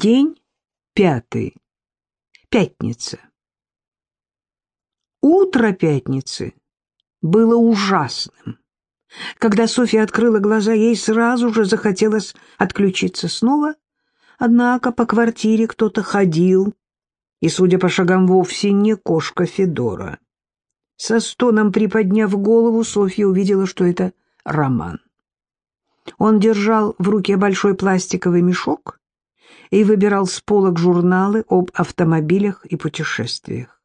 День пятый. Пятница. Утро пятницы было ужасным. Когда Софья открыла глаза, ей сразу же захотелось отключиться снова, однако по квартире кто-то ходил, и, судя по шагам, вовсе не кошка Федора. Со стоном приподняв голову, Софья увидела, что это Роман. Он держал в руке большой пластиковый мешок и выбирал с полок журналы об автомобилях и путешествиях.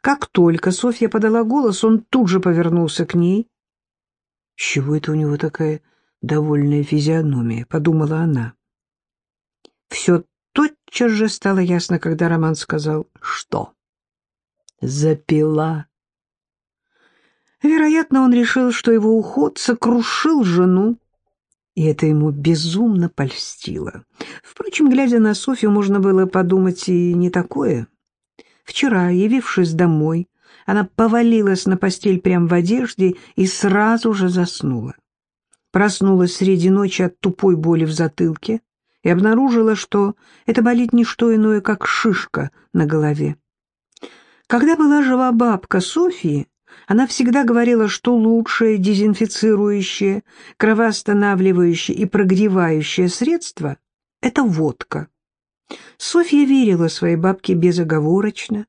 Как только Софья подала голос, он тут же повернулся к ней. «С чего это у него такая довольная физиономия?» — подумала она. Все тотчас же стало ясно, когда Роман сказал «что?» «Запила». Вероятно, он решил, что его уход сокрушил жену, и это ему безумно польстило. Впрочем, глядя на Софью, можно было подумать и не такое. Вчера, явившись домой, она повалилась на постель прямо в одежде и сразу же заснула. Проснулась среди ночи от тупой боли в затылке и обнаружила, что это болит не что иное, как шишка на голове. Когда была жива бабка Софьи, она всегда говорила, что лучшее дезинфицирующее, кровоостанавливающее и прогревающее средство — это водка. Софья верила своей бабке безоговорочно.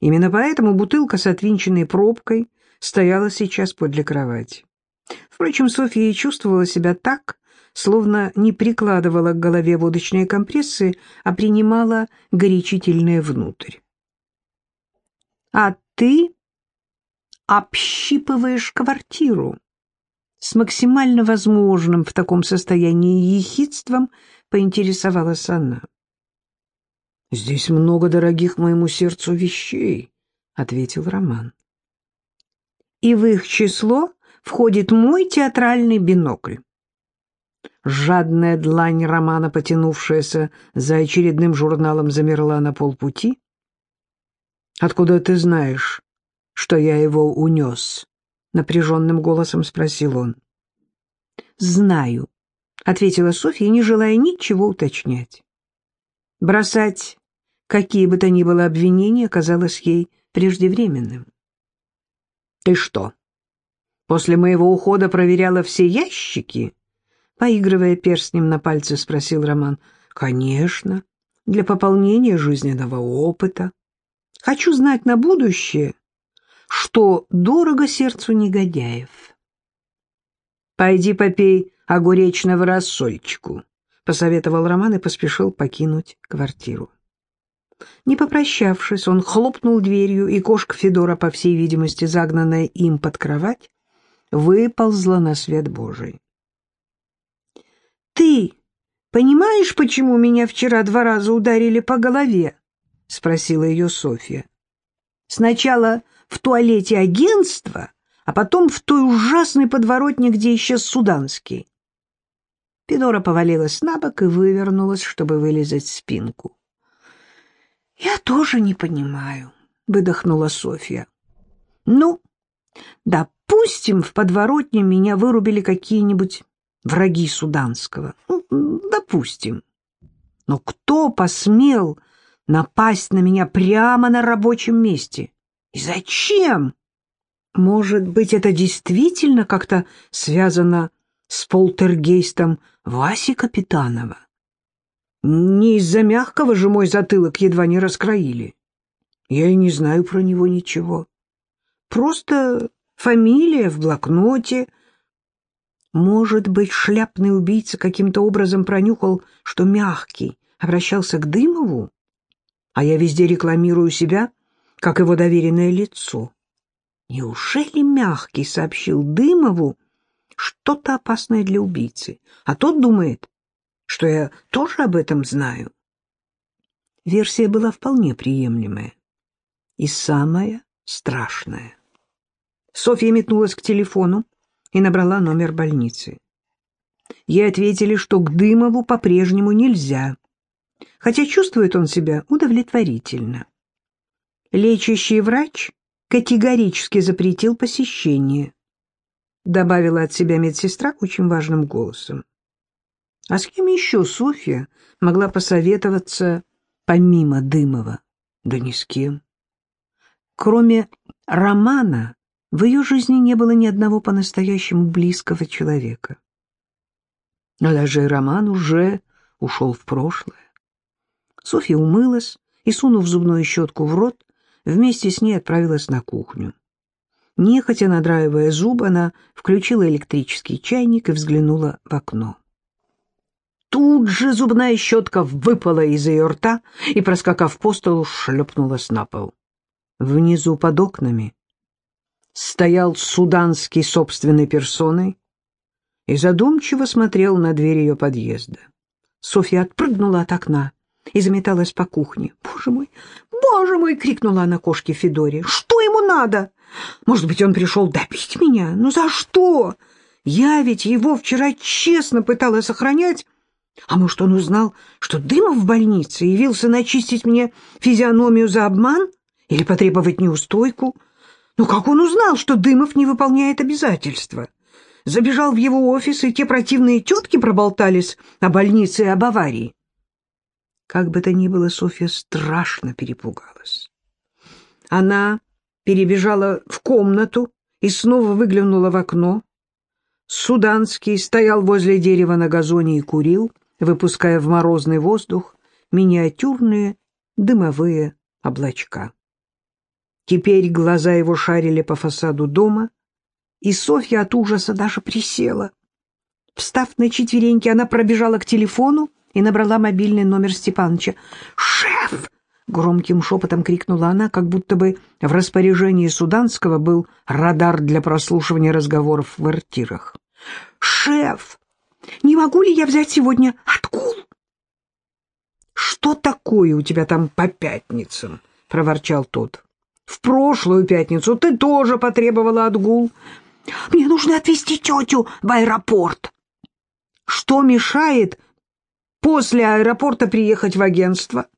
Именно поэтому бутылка с отвинченной пробкой стояла сейчас подле кровати. Впрочем, Софья и чувствовала себя так, словно не прикладывала к голове водочные компрессы, а принимала горячительное внутрь. «А ты общипываешь квартиру. С максимально возможным в таком состоянии ехидством поинтересовалась она. «Здесь много дорогих моему сердцу вещей», — ответил Роман. «И в их число входит мой театральный бинокль». Жадная длань Романа, потянувшаяся за очередным журналом, замерла на полпути. «Откуда ты знаешь, что я его унес? — напряженным голосом спросил он. — Знаю, — ответила Софья, не желая ничего уточнять. Бросать какие бы то ни было обвинения казалось ей преждевременным. — Ты что, после моего ухода проверяла все ящики? — поигрывая перстнем на пальце, спросил Роман. — Конечно, для пополнения жизненного опыта. Хочу знать на будущее, что дорого сердцу негодяев. «Пойди попей огуречного рассольчику», — посоветовал Роман и поспешил покинуть квартиру. Не попрощавшись, он хлопнул дверью, и кошка Федора, по всей видимости, загнанная им под кровать, выползла на свет Божий. «Ты понимаешь, почему меня вчера два раза ударили по голове?» — спросила ее Софья. «Сначала в туалете агентства, а потом в той ужасной подворотне, где исчез Суданский. Пидора повалилась на бок и вывернулась, чтобы вылезать спинку. «Я тоже не понимаю», — выдохнула Софья. «Ну, допустим, в подворотне меня вырубили какие-нибудь враги Суданского. Ну, допустим. Но кто посмел напасть на меня прямо на рабочем месте? И зачем? Может быть, это действительно как-то связано с полтергейстом Васи Капитанова? Не из-за мягкого же мой затылок едва не раскроили. Я и не знаю про него ничего. Просто фамилия в блокноте. Может быть, шляпный убийца каким-то образом пронюхал, что мягкий обращался к Дымову? А я везде рекламирую себя как его доверенное лицо. Неужели мягкий сообщил Дымову что-то опасное для убийцы, а тот думает, что я тоже об этом знаю? Версия была вполне приемлемая и самая страшная. Софья метнулась к телефону и набрала номер больницы. Ей ответили, что к Дымову по-прежнему нельзя, хотя чувствует он себя удовлетворительно. Лечащий врач категорически запретил посещение, добавила от себя медсестра очень важным голосом. А с кем еще Софья могла посоветоваться помимо Дымова? Да ни с кем. Кроме Романа, в ее жизни не было ни одного по-настоящему близкого человека. Но даже Роман уже ушел в прошлое. Софья умылась и, сунув зубную щетку в рот, вместе с ней отправилась на кухню. Нехотя надраивая зубы, она включила электрический чайник и взглянула в окно. Тут же зубная щетка выпала из ее рта и, проскакав по столу, шлепнулась на пол. Внизу под окнами стоял суданский собственной персоной и задумчиво смотрел на дверь ее подъезда. Софья отпрыгнула от окна и заметалась по кухне. «Боже мой! Боже мой!» — крикнула она кошке Федоре. «Что ему надо? Может быть, он пришел добить меня? Ну за что? Я ведь его вчера честно пыталась охранять. А может, он узнал, что Дымов в больнице явился начистить мне физиономию за обман или потребовать неустойку? Ну как он узнал, что Дымов не выполняет обязательства?» забежал в его офис, и те противные тетки проболтались о больнице и об аварии. Как бы то ни было, Софья страшно перепугалась. Она перебежала в комнату и снова выглянула в окно. Суданский стоял возле дерева на газоне и курил, выпуская в морозный воздух миниатюрные дымовые облачка. Теперь глаза его шарили по фасаду дома, и Софья от ужаса даже присела. Встав на четвереньки, она пробежала к телефону и набрала мобильный номер Степаныча. «Шеф!» — громким шепотом крикнула она, как будто бы в распоряжении Суданского был радар для прослушивания разговоров в квартирах. «Шеф! Не могу ли я взять сегодня отгул?» «Что такое у тебя там по пятницам?» — проворчал тот. «В прошлую пятницу ты тоже потребовала отгул». Мне нужно отвезти тетю в аэропорт. Что мешает после аэропорта приехать в агентство?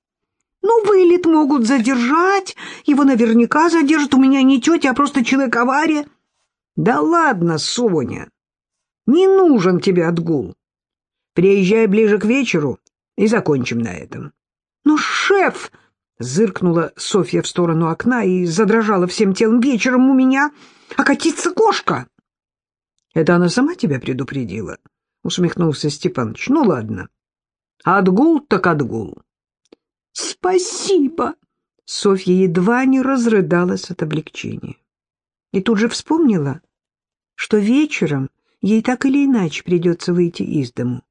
Ну, вылет могут задержать, его наверняка задержат. У меня не тетя, а просто человек-авария. Да ладно, Соня, не нужен тебе отгул. Приезжай ближе к вечеру и закончим на этом. Ну, шеф, зыркнула Софья в сторону окна и задрожала всем телом. Вечером у меня окатится кошка. — Это она сама тебя предупредила? — усмехнулся Степаныч. — Ну, ладно. Отгул так отгул. — Спасибо! Софья едва не разрыдалась от облегчения. И тут же вспомнила, что вечером ей так или иначе придется выйти из дому.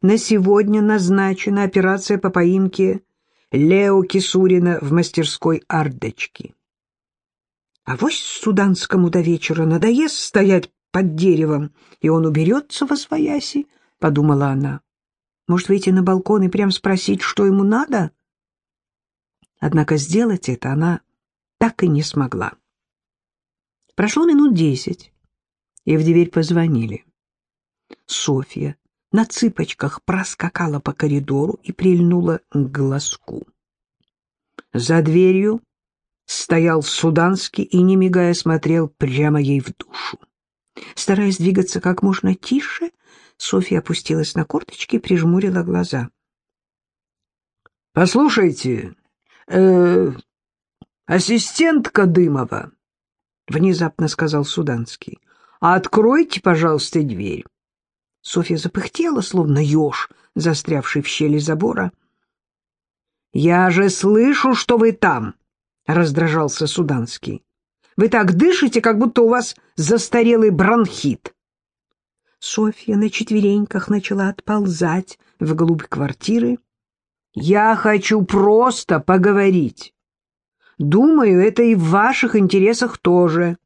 На сегодня назначена операция по поимке Лео Кисурина в мастерской Ардочки. А вось Суданскому до вечера надоест стоять под деревом, и он уберется во свояси, — подумала она. Может, выйти на балкон и прям спросить, что ему надо? Однако сделать это она так и не смогла. Прошло минут десять, и в дверь позвонили. Софья на цыпочках проскакала по коридору и прильнула к глазку. За дверью стоял Суданский и, не мигая, смотрел прямо ей в душу. Стараясь двигаться как можно тише, Софья опустилась на корточки и прижмурила глаза. — Послушайте, э, ассистентка Дымова, — внезапно сказал Суданский, — откройте, пожалуйста, дверь. Софья запыхтела, словно еж, застрявший в щели забора. — Я же слышу, что вы там, — раздражался Суданский. — Вы так дышите, как будто у вас застарелый бронхит. Софья на четвереньках начала отползать вглубь квартиры. «Я хочу просто поговорить. Думаю, это и в ваших интересах тоже».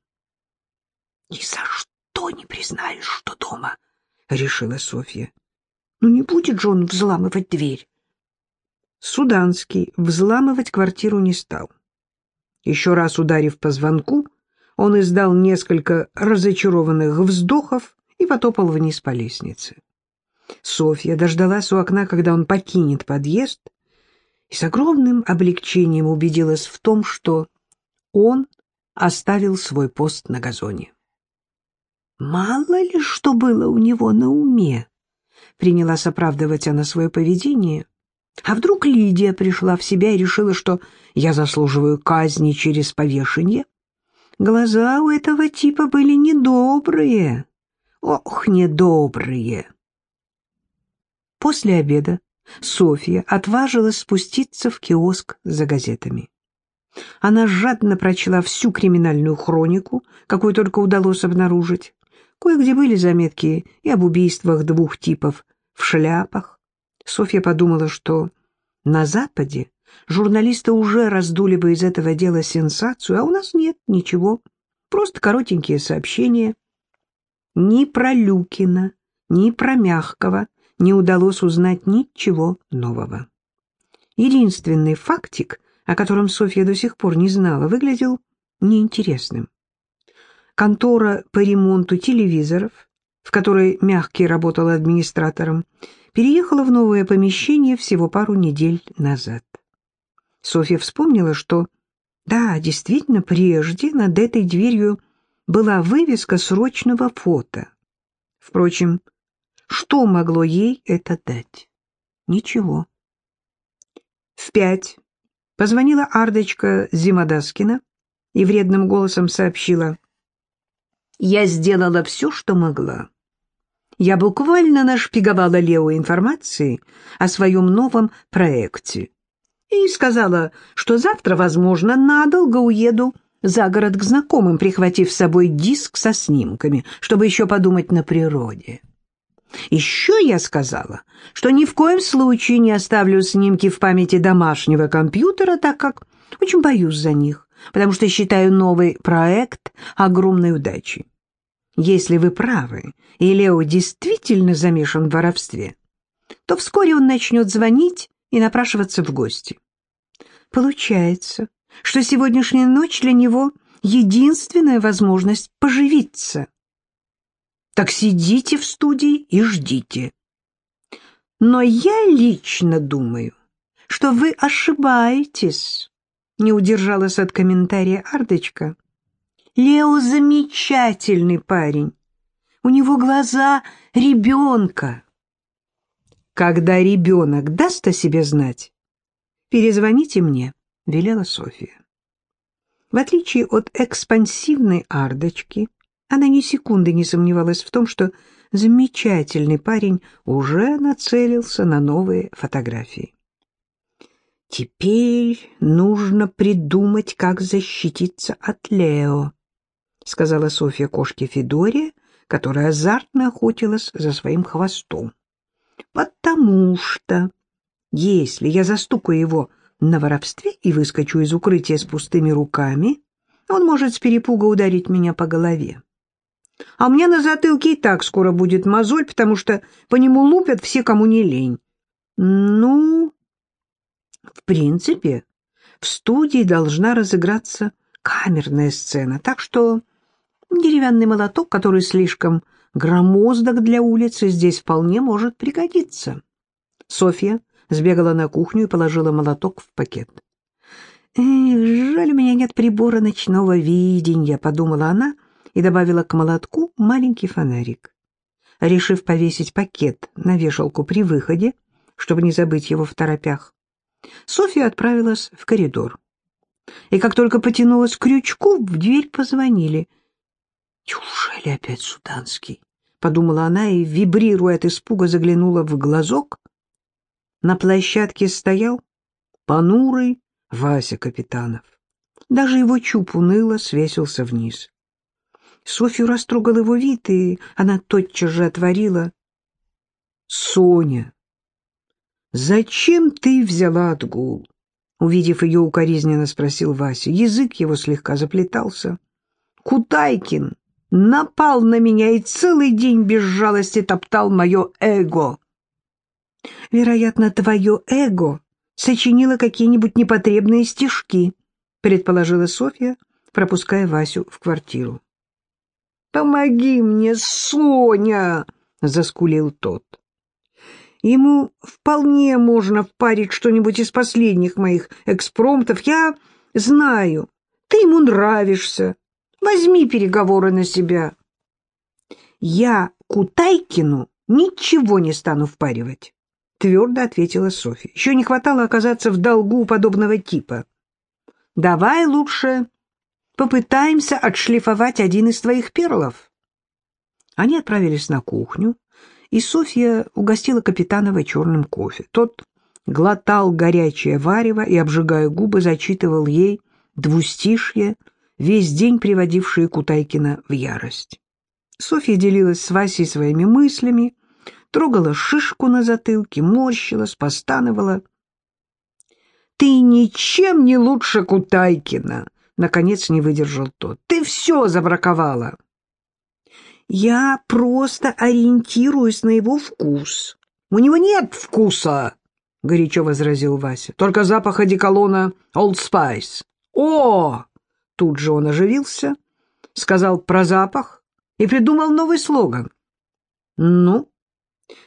«Ни за что не признаешь, что дома», — решила Софья. «Ну не будет же он взламывать дверь». Суданский взламывать квартиру не стал. Еще раз ударив по звонку, он издал несколько разочарованных вздохов и потопал вниз по лестнице. Софья дождалась у окна, когда он покинет подъезд, и с огромным облегчением убедилась в том, что он оставил свой пост на газоне. Мало ли что было у него на уме, принялась оправдывать она свое поведение. А вдруг Лидия пришла в себя и решила, что я заслуживаю казни через повешение? Глаза у этого типа были недобрые. Ох, недобрые. После обеда Софья отважилась спуститься в киоск за газетами. Она жадно прочла всю криминальную хронику, какую только удалось обнаружить. Кое-где были заметки и об убийствах двух типов в шляпах. Софья подумала, что на Западе журналисты уже раздули бы из этого дела сенсацию, а у нас нет ничего, просто коротенькие сообщения. Ни про Люкина, ни про Мягкого не удалось узнать ничего нового. Единственный фактик, о котором Софья до сих пор не знала, выглядел неинтересным. Контора по ремонту телевизоров, в которой Мягкий работал администратором, переехала в новое помещение всего пару недель назад. Софья вспомнила, что, да, действительно, прежде над этой дверью была вывеска срочного фото. Впрочем, что могло ей это дать? Ничего. В пять позвонила Ардочка Зимодаскина и вредным голосом сообщила. «Я сделала все, что могла. Я буквально нашпиговала Лео информацией о своем новом проекте и сказала, что завтра, возможно, надолго уеду за город к знакомым, прихватив с собой диск со снимками, чтобы еще подумать на природе». Еще я сказала, что ни в коем случае не оставлю снимки в памяти домашнего компьютера, так как очень боюсь за них, потому что считаю новый проект огромной удачей. Если вы правы, и Лео действительно замешан в воровстве, то вскоре он начнет звонить и напрашиваться в гости. Получается, что сегодняшняя ночь для него единственная возможность поживиться. Так сидите в студии и ждите. Но я лично думаю, что вы ошибаетесь, не удержалась от комментария Ардочка. Лео замечательный парень. У него глаза ребенка. Когда ребенок даст о себе знать, перезвоните мне, велела София. В отличие от экспансивной Ардочки, она ни секунды не сомневалась в том, что замечательный парень уже нацелился на новые фотографии. «Теперь нужно придумать, как защититься от Лео», — сказала Софья кошке Федоре, которая азартно охотилась за своим хвостом. «Потому что, если я застукаю его на воровстве и выскочу из укрытия с пустыми руками, он может с перепуга ударить меня по голове. А меня на затылке и так скоро будет мозоль, потому что по нему лупят все, кому не лень. Ну, в принципе, в студии должна разыграться камерная сцена, так что деревянный молоток, который слишком громоздок для улицы, здесь вполне может пригодиться. Софья сбегала на кухню и положила молоток в пакет. «Эх, жаль, у меня нет прибора ночного видения», — подумала она, — и добавила к молотку маленький фонарик. Решив повесить пакет на вешалку при выходе, чтобы не забыть его в торопях, Софья отправилась в коридор. И как только потянулась к крючку, в дверь позвонили. «Неужели опять Суданский?» — подумала она и, вибрируя от испуга, заглянула в глазок. На площадке стоял понурый Вася Капитанов. Даже его чуб уныло свесился вниз. Софью растрогал его вид, и она тотчас же отворила. — Соня, зачем ты взяла отгул? Увидев ее укоризненно, спросил Вася. Язык его слегка заплетался. — Кутайкин напал на меня и целый день без жалости топтал мое эго. — Вероятно, твое эго сочинило какие-нибудь непотребные стишки, предположила Софья, пропуская Васю в квартиру. «Помоги мне, Соня!» — заскулил тот. «Ему вполне можно впарить что-нибудь из последних моих экспромтов. Я знаю, ты ему нравишься. Возьми переговоры на себя». «Я Кутайкину ничего не стану впаривать, — твердо ответила Софья. Еще не хватало оказаться в долгу подобного типа. Давай лучше попытаемся отшлифовать один из твоих перлов. Они отправились на кухню, и Софья угостила Капитанова черным кофе. Тот глотал горячее варево и, обжигая губы, зачитывал ей двустишье, весь день приводившие Кутайкина в ярость. Софья делилась с Васей своими мыслями, трогала шишку на затылке, морщилась, постановала. «Ты ничем не лучше Кутайкина!» — наконец не выдержал тот. «Ты все забраковала!» «Я просто ориентируюсь на его вкус. У него нет вкуса!» — горячо возразил Вася. «Только запах одеколона Old Spice». «О!» — тут же он оживился, сказал про запах и придумал новый слоган. «Ну?» —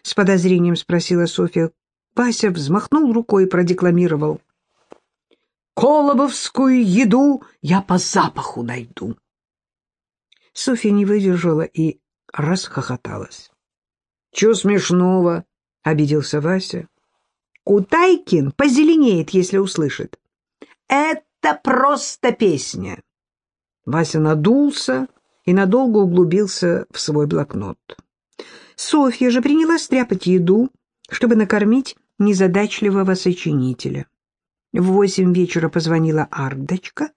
с подозрением спросила Софья. Вася взмахнул рукой и продекламировал. «Колобовскую еду я по запаху найду». Софья не выдержала и расхохоталась. «Чего смешного?» — обиделся Вася. Кутайкин позеленеет, если услышит. Это просто песня. Вася надулся и надолго углубился в свой блокнот. Софья же принялась стряпать еду, чтобы накормить незадачливого сочинителя. В восемь вечера позвонила Ардочка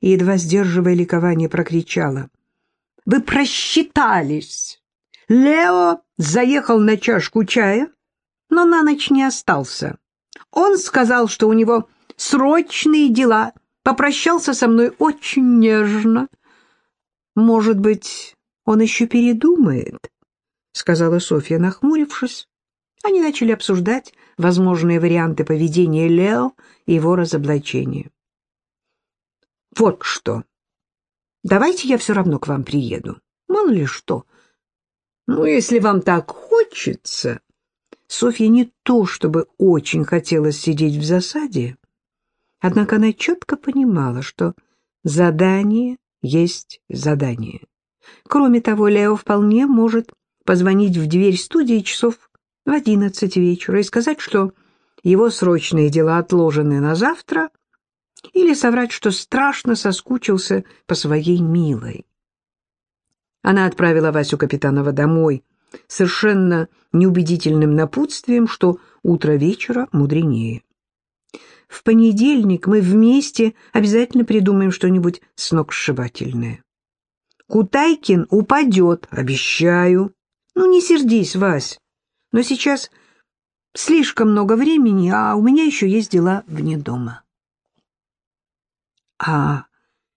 и, едва сдерживая ликование, прокричала. «Вы просчитались! Лео заехал на чашку чая, но на ночь не остался. Он сказал, что у него срочные дела, попрощался со мной очень нежно. «Может быть, он еще передумает?» — сказала Софья, нахмурившись. Они начали обсуждать возможные варианты поведения Лео и его разоблачения. «Вот что. Давайте я все равно к вам приеду. Мало ли что. Ну, если вам так хочется...» Софья не то чтобы очень хотелось сидеть в засаде, однако она четко понимала, что задание есть задание. Кроме того, Лео вполне может позвонить в дверь студии часов в одиннадцать вечера и сказать, что его срочные дела отложены на завтра, или соврать, что страшно соскучился по своей милой. Она отправила Васю Капитанова домой — совершенно неубедительным напутствием, что утро вечера мудренее. В понедельник мы вместе обязательно придумаем что-нибудь сногсшибательное. Кутайкин упадет, обещаю. Ну, не сердись, Вась, но сейчас слишком много времени, а у меня еще есть дела вне дома. — А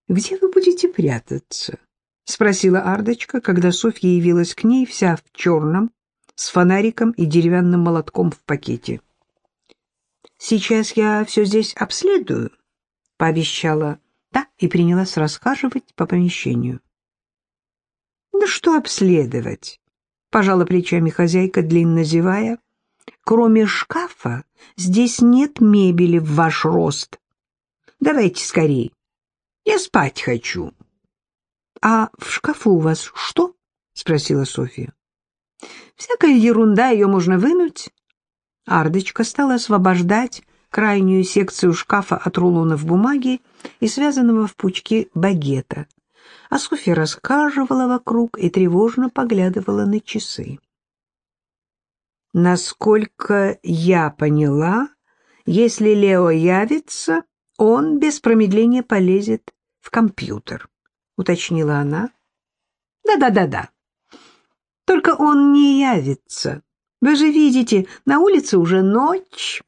где вы будете прятаться? — спросила Ардочка, когда Софья явилась к ней вся в черном, с фонариком и деревянным молотком в пакете. «Сейчас я все здесь обследую», — пообещала та и принялась расхаживать по помещению. «Да что обследовать?» — пожала плечами хозяйка, длинно зевая. «Кроме шкафа здесь нет мебели в ваш рост. Давайте скорей. Я спать хочу». «А в шкафу у вас что?» — спросила Софья. «Всякая ерунда, ее можно вынуть». Ардочка стала освобождать крайнюю секцию шкафа от рулонов бумаги и связанного в пучки багета, а Софья рассказывала вокруг и тревожно поглядывала на часы. «Насколько я поняла, если Лео явится, он без промедления полезет в компьютер уточнила она. Да-да-да-да. Только он не явится. Вы же видите, на улице уже ночь.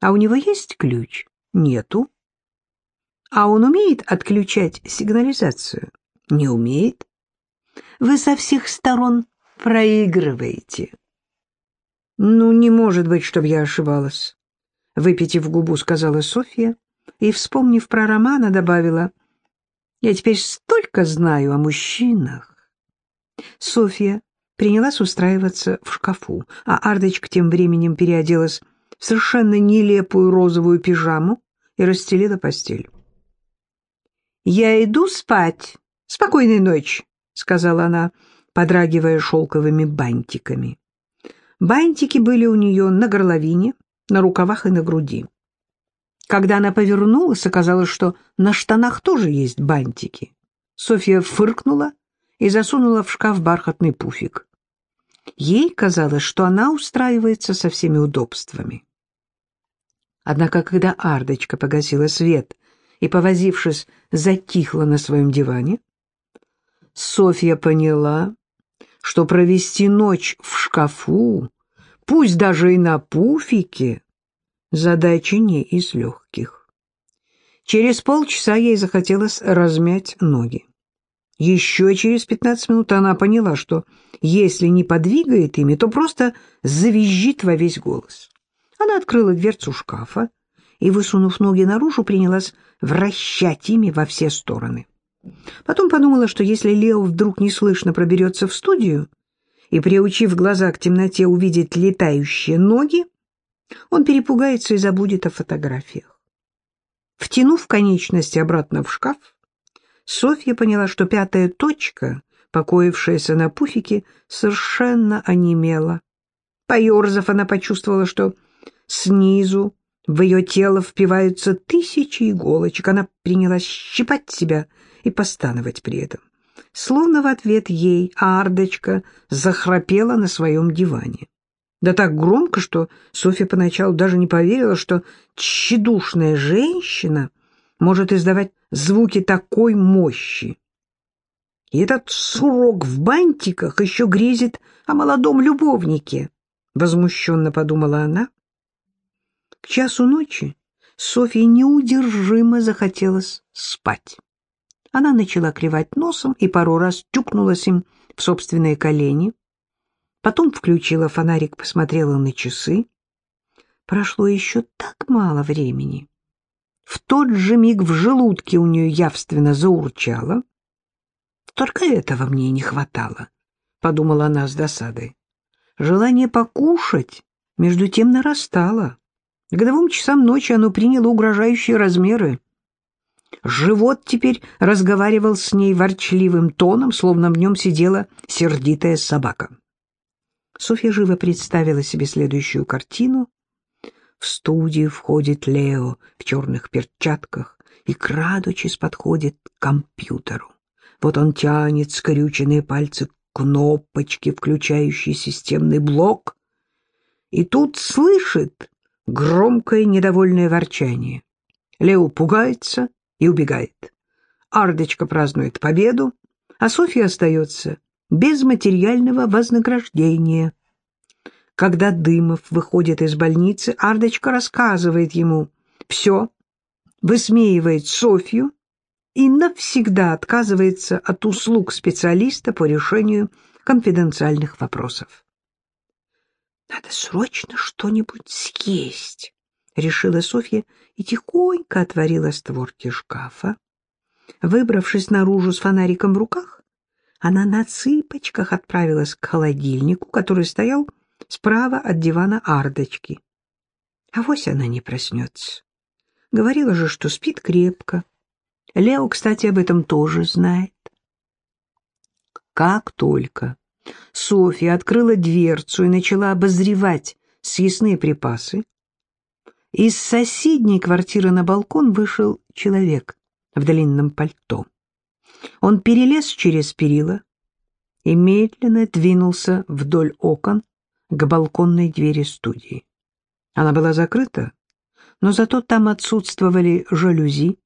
А у него есть ключ? Нету. А он умеет отключать сигнализацию? Не умеет. Вы со всех сторон проигрываете. Ну, не может быть, чтобы я ошибалась. Выпитив губу, сказала Софья и, вспомнив про Романа, добавила — я теперь столько знаю о мужчинах. Софья принялась устраиваться в шкафу, а Ардочка тем временем переоделась в совершенно нелепую розовую пижаму и расстелила постель. «Я иду спать. Спокойной ночи», — сказала она, подрагивая шелковыми бантиками. Бантики были у нее на горловине, на рукавах и на груди. Когда она повернулась, оказалось, что на штанах тоже есть бантики. Софья фыркнула и засунула в шкаф бархатный пуфик. Ей казалось, что она устраивается со всеми удобствами. Однако, когда Ардочка погасила свет и, повозившись, затихла на своем диване, Софья поняла, что провести ночь в шкафу, пусть даже и на пуфике, задача не из легких. Через полчаса ей захотелось размять ноги. Еще через пятнадцать минут она поняла, что если не подвигает ими, то просто завизжит во весь голос. Она открыла дверцу шкафа и, высунув ноги наружу, принялась вращать ими во все стороны. Потом подумала, что если Лео вдруг неслышно проберется в студию и, приучив глаза к темноте, увидит летающие ноги, он перепугается и забудет о фотографиях. Втянув конечности обратно в шкаф, Софья поняла, что пятая точка, покоившаяся на пуфике, совершенно онемела. Поерзав, она почувствовала, что снизу в ее тело впиваются тысячи иголочек. Она принялась щипать себя и постановать при этом. Словно в ответ ей Ардочка захрапела на своем диване. Да так громко, что Софья поначалу даже не поверила, что тщедушная женщина может издавать звуки такой мощи. И этот сурок в бантиках еще грезит о молодом любовнике, — возмущенно подумала она. К часу ночи Софье неудержимо захотелось спать. Она начала клевать носом и пару раз тюкнулась им в собственные колени. Потом включила фонарик, посмотрела на часы. Прошло еще так мало времени. В тот же миг в желудке у нее явственно заурчало. «Только этого мне не хватало», — подумала она с досадой. Желание покушать между тем нарастало. К двум часам ночи оно приняло угрожающие размеры. Живот теперь разговаривал с ней ворчливым тоном, словно в нем сидела сердитая собака. Софья живо представила себе следующую картину. В студию входит Лео в черных перчатках и, крадучись, подходит к компьютеру. Вот он тянет скрюченные пальцы к кнопочке, включающей системный блок, и тут слышит громкое недовольное ворчание. Лео пугается и убегает. Ардочка празднует победу, а Софья остается без материального вознаграждения. Когда Дымов выходит из больницы, Ардочка рассказывает ему все, высмеивает Софью и навсегда отказывается от услуг специалиста по решению конфиденциальных вопросов. «Надо срочно что-нибудь съесть», — решила Софья и тихонько отворила створки шкафа. Выбравшись наружу с фонариком в руках, она на цыпочках отправилась к холодильнику, который стоял справа от дивана Ардочки. А вось она не проснется. Говорила же, что спит крепко. Лео, кстати, об этом тоже знает. Как только Софья открыла дверцу и начала обозревать съестные припасы, из соседней квартиры на балкон вышел человек в длинном пальто. Он перелез через перила и медленно двинулся вдоль окон к балконной двери студии. Она была закрыта, но зато там отсутствовали жалюзи,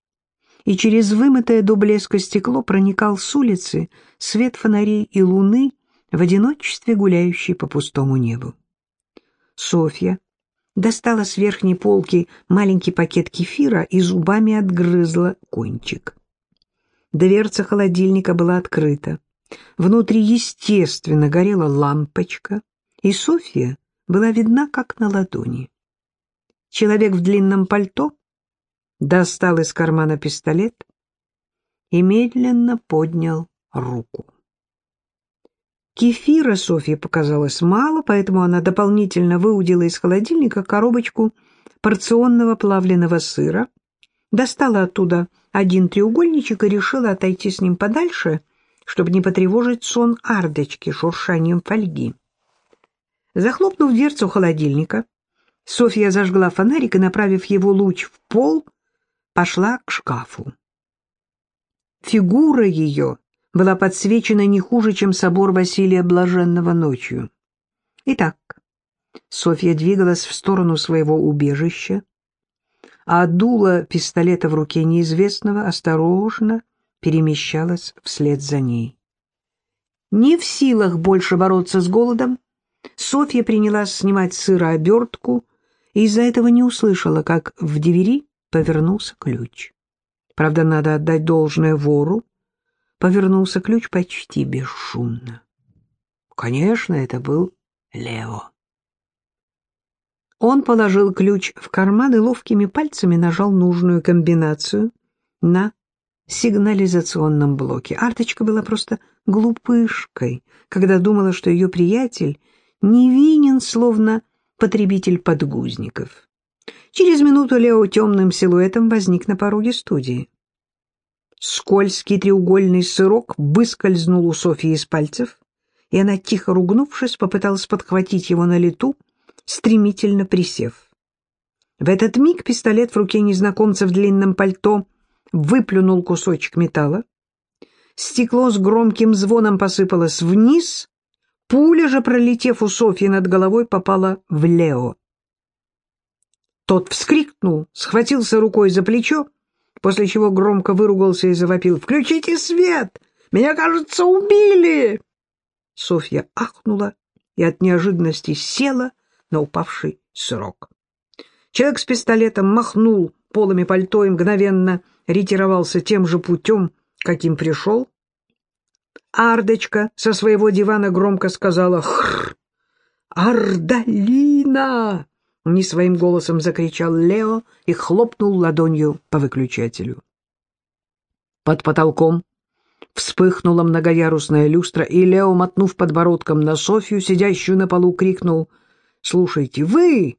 и через вымытое до блеска стекло проникал с улицы свет фонарей и луны в одиночестве гуляющей по пустому небу. Софья достала с верхней полки маленький пакет кефира и зубами отгрызла кончик. Дверца холодильника была открыта. Внутри, естественно, горела лампочка, и Софья была видна как на ладони. Человек в длинном пальто достал из кармана пистолет и медленно поднял руку. Кефира Софье показалось мало, поэтому она дополнительно выудила из холодильника коробочку порционного плавленного сыра, достала оттуда один треугольничек и решила отойти с ним подальше, чтобы не потревожить сон ардочки шуршанием фольги. Захлопнув дверцу холодильника, Софья зажгла фонарик и, направив его луч в пол, пошла к шкафу. Фигура ее была подсвечена не хуже, чем собор Василия Блаженного ночью. Итак, Софья двигалась в сторону своего убежища, а дуло пистолета в руке неизвестного осторожно перемещалась вслед за ней. Не в силах больше бороться с голодом, Софья принялась снимать сырообертку и из-за этого не услышала, как в двери повернулся ключ. Правда, надо отдать должное вору, повернулся ключ почти бесшумно. Конечно, это был Лео. Он положил ключ в карман и ловкими пальцами нажал нужную комбинацию на сигнализационном блоке. Арточка была просто глупышкой, когда думала, что ее приятель невинен, словно потребитель подгузников. Через минуту Лео темным силуэтом возник на пороге студии. Скользкий треугольный сырок выскользнул у Софьи из пальцев, и она, тихо ругнувшись, попыталась подхватить его на лету, стремительно присев. В этот миг пистолет в руке незнакомца в длинном пальто выплюнул кусочек металла. Стекло с громким звоном посыпалось вниз, пуля же, пролетев у Софьи над головой, попала в Лео. Тот вскрикнул, схватился рукой за плечо, после чего громко выругался и завопил. «Включите свет! Меня, кажется, убили!» Софья ахнула и от неожиданности села на упавший срок. Человек с пистолетом махнул полами пальто и мгновенно ретировался тем же путем, каким пришел. Ардочка со своего дивана громко сказала «Хрррр! Ардалина!» Не своим голосом закричал Лео и хлопнул ладонью по выключателю. Под потолком вспыхнула многоярусная люстра, и Лео, мотнув подбородком на Софью, сидящую на полу, крикнул «Слушайте, вы!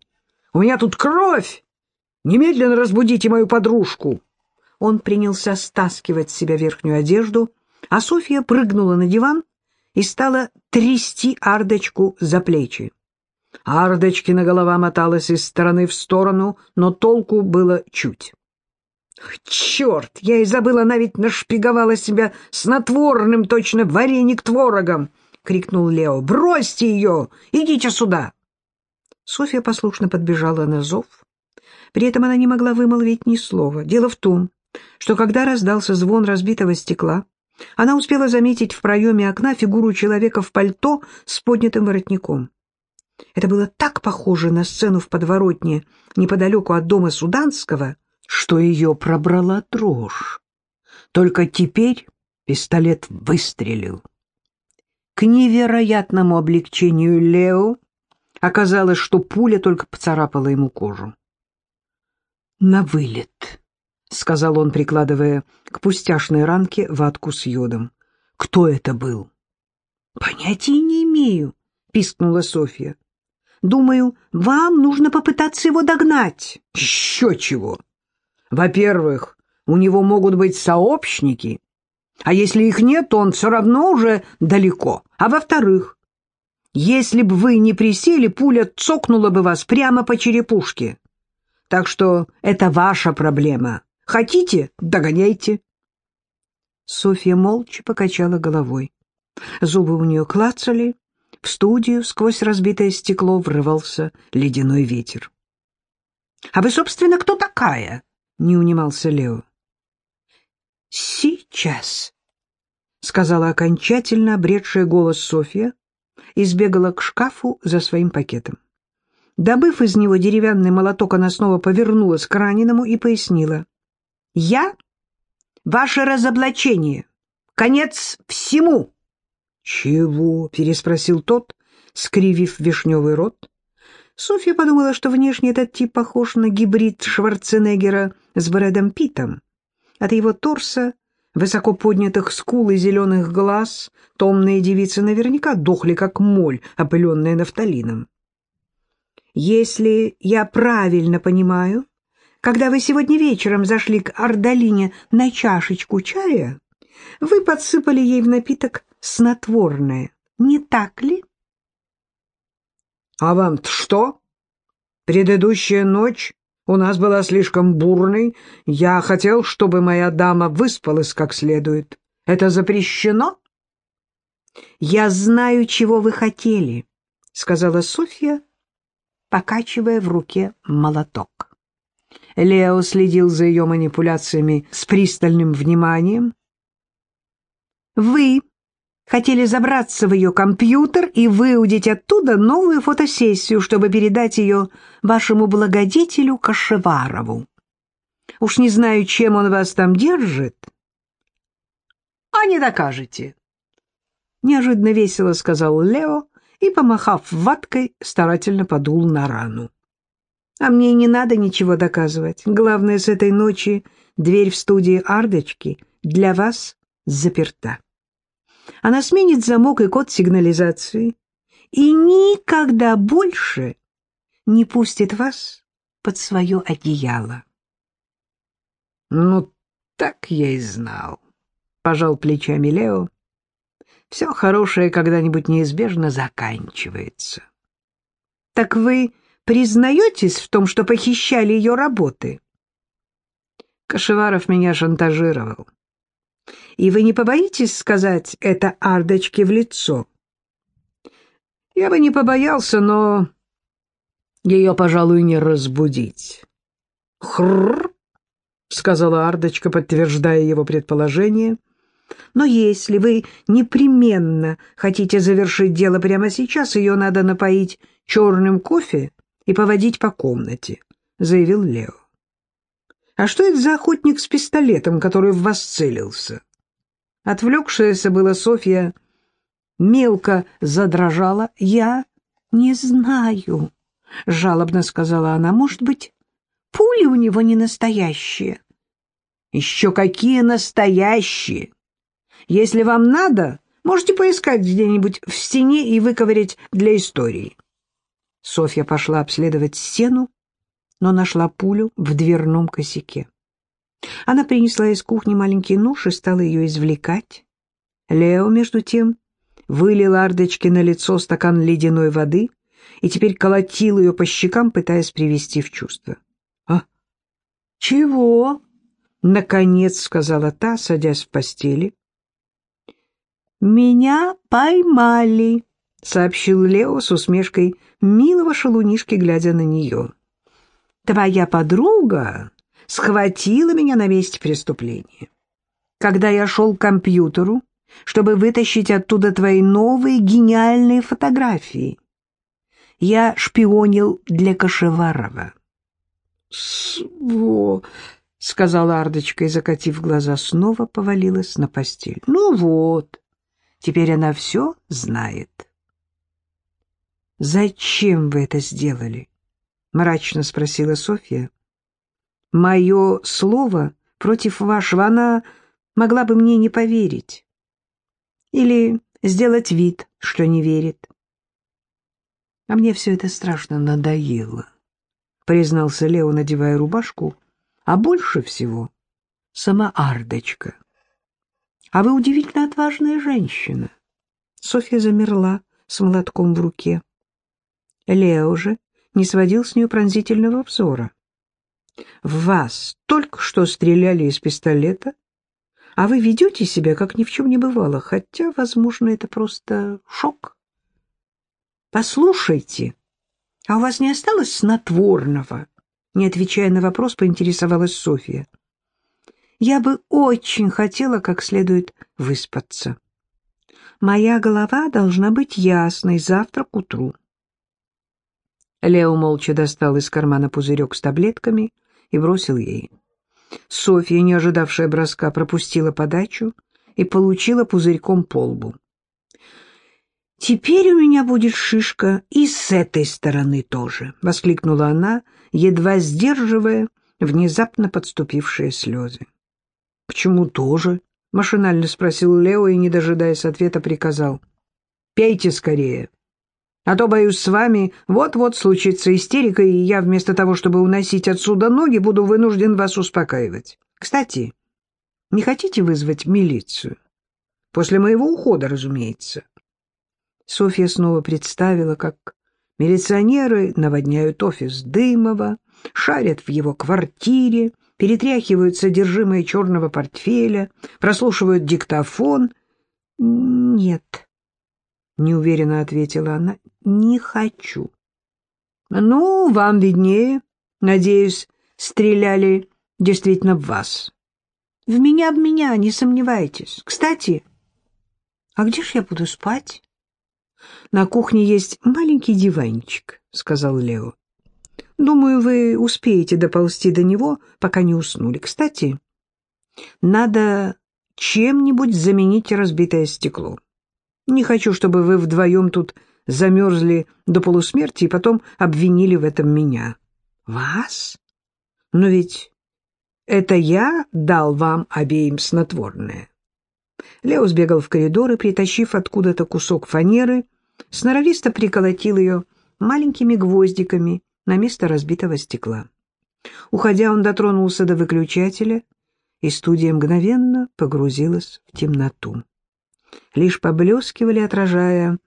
У меня тут кровь! Немедленно разбудите мою подружку!» Он принялся стаскивать с себя верхнюю одежду, а Софья прыгнула на диван и стала трясти Ардочку за плечи. Ардочкина голова моталась из стороны в сторону, но толку было чуть. «Черт! Я и забыла, она ведь нашпиговала себя снотворным, точно вареник творогом!» — крикнул Лео. «Бросьте ее! Идите сюда!» Софья послушно подбежала на зов. При этом она не могла вымолвить ни слова. Дело в том, что когда раздался звон разбитого стекла, она успела заметить в проеме окна фигуру человека в пальто с поднятым воротником. Это было так похоже на сцену в подворотне неподалеку от дома Суданского, что ее пробрала дрожь. Только теперь пистолет выстрелил. К невероятному облегчению Лео оказалось, что пуля только поцарапала ему кожу. «На вылет», — сказал он, прикладывая к пустяшной ранке ватку с йодом. «Кто это был?» «Понятия не имею», — пискнула Софья. Думаю, вам нужно попытаться его догнать. Еще чего. Во-первых, у него могут быть сообщники, а если их нет, то он все равно уже далеко. А во-вторых, если бы вы не присели, пуля цокнула бы вас прямо по черепушке. Так что это ваша проблема. Хотите — догоняйте. Софья молча покачала головой. Зубы у нее клацали, в студию сквозь разбитое стекло врывался ледяной ветер. — А вы, собственно, кто такая? — не унимался Лео. — Сейчас, — сказала окончательно обретшая голос Софья и сбегала к шкафу за своим пакетом. Добыв из него деревянный молоток, она снова повернулась к раненому и пояснила. — Я — ваше разоблачение. Конец всему. «Чего?» — переспросил тот, скривив вишневый рот. Софья подумала, что внешне этот тип похож на гибрид Шварценеггера с Брэдом Питом. От его торса, высоко поднятых скул и зеленых глаз томные девицы наверняка дохли, как моль, опыленная нафталином. «Если я правильно понимаю, когда вы сегодня вечером зашли к Ардалине на чашечку чая, вы подсыпали ей в напиток снотворное, не так ли? А вам-то что? Предыдущая ночь у нас была слишком бурной. Я хотел, чтобы моя дама выспалась как следует. Это запрещено? Я знаю, чего вы хотели, сказала Софья, покачивая в руке молоток. Лео следил за ее манипуляциями с пристальным вниманием. «Вы хотели забраться в ее компьютер и выудить оттуда новую фотосессию, чтобы передать ее вашему благодетелю Кашеварову. Уж не знаю, чем он вас там держит. А не докажете. Неожиданно весело сказал Лео и, помахав ваткой, старательно подул на рану. А мне не надо ничего доказывать. Главное, с этой ночи дверь в студии Ардочки для вас заперта. Она сменит замок и код сигнализации и никогда больше не пустит вас под свое одеяло. — Ну, так я и знал, — пожал плечами Лео. — Все хорошее когда-нибудь неизбежно заканчивается. — Так вы признаетесь в том, что похищали ее работы? Кашеваров меня шантажировал. И вы не побоитесь сказать это Ардочке в лицо? Я бы не побоялся, но ее, пожалуй, не разбудить. Хрррр, сказала Ардочка, подтверждая его предположение. Но если вы непременно хотите завершить дело прямо сейчас, ее надо напоить черным кофе и поводить по комнате, заявил Лео. А что это за охотник с пистолетом, который в вас целился? Отвлекшаяся была Софья мелко задрожала. «Я не знаю», — жалобно сказала она. «Может быть, пули у него не настоящие?» «Еще какие настоящие! Если вам надо, можете поискать где-нибудь в стене и выковырять для истории». Софья пошла обследовать стену, но нашла пулю в дверном косяке. Она принесла из кухни маленький нож и стала ее извлекать. Лео, между тем, вылил Ардочке на лицо стакан ледяной воды и теперь колотил ее по щекам, пытаясь привести в чувство. — А? Чего? — наконец сказала та, садясь в постели. — Меня поймали, — сообщил Лео с усмешкой милого шалунишки, глядя на нее. — Твоя подруга схватила меня на месте преступления. Когда я шел к компьютеру, чтобы вытащить оттуда твои новые гениальные фотографии, я шпионил для Кашеварова. «Сво!» — сказала Ардочка и, закатив глаза, снова повалилась на постель. «Ну вот, теперь она все знает». «Зачем вы это сделали?» — мрачно спросила Софья. Мое слово против вашего, она могла бы мне не поверить. Или сделать вид, что не верит. А мне все это страшно надоело, признался Лео, надевая рубашку, а больше всего сама Ардочка. А вы удивительно отважная женщина. Софья замерла с молотком в руке. Лео же не сводил с нее пронзительного взора. В вас только что стреляли из пистолета, а вы ведете себя, как ни в чем не бывало, хотя, возможно, это просто шок. Послушайте, а у вас не осталось снотворного? Не отвечая на вопрос, поинтересовалась Софья. Я бы очень хотела как следует выспаться. Моя голова должна быть ясной завтра к утру. Лео молча достал из кармана пузырек с таблетками и бросил ей. Софья, не ожидавшая броска, пропустила подачу и получила пузырьком по лбу. «Теперь у меня будет шишка и с этой стороны тоже», — воскликнула она, едва сдерживая внезапно подступившие слезы. «Почему тоже?» — машинально спросил Лео и, не дожидаясь ответа, приказал. «Пейте скорее». А то, боюсь, с вами вот-вот случится истерика, и я вместо того, чтобы уносить отсюда ноги, буду вынужден вас успокаивать. Кстати, не хотите вызвать милицию? После моего ухода, разумеется. Софья снова представила, как Милиционеры наводняют офис Дымова, шарят в его квартире, перетряхивают содержимое черного портфеля, прослушивают диктофон. «Нет», — неуверенно ответила она, — «не хочу». «Ну, вам виднее. Надеюсь, стреляли действительно в вас». «В меня, в меня, не сомневайтесь. Кстати, а где ж я буду спать?» «На кухне есть маленький диванчик», — сказал Лео. «Думаю, вы успеете доползти до него, пока не уснули. Кстати, надо чем-нибудь заменить разбитое стекло. Не хочу, чтобы вы вдвоем тут замерзли до полусмерти и потом обвинили в этом меня». «Вас? Но ведь это я дал вам обеим снотворное». Лео сбегал в коридор и, притащив откуда-то кусок фанеры, сноровисто приколотил ее маленькими гвоздиками на место разбитого стекла. Уходя, он дотронулся до выключателя, и студия мгновенно погрузилась в темноту. Лишь поблескивали, отражая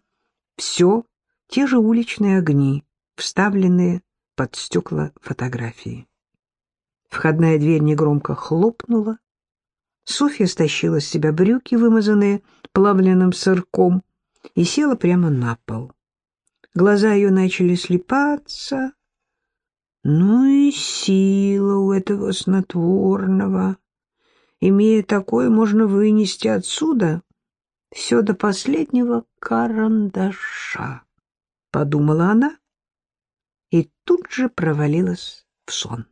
все те же уличные огни, вставленные под стекла фотографии. Входная дверь негромко хлопнула. Софья стащила с себя брюки, вымазанные плавленным сырком, и села прямо на пол. Глаза ее начали слепаться. Ну и сила у этого снотворного. Имея такое, можно вынести отсюда все до последнего карандаша, — подумала она и тут же провалилась в сон.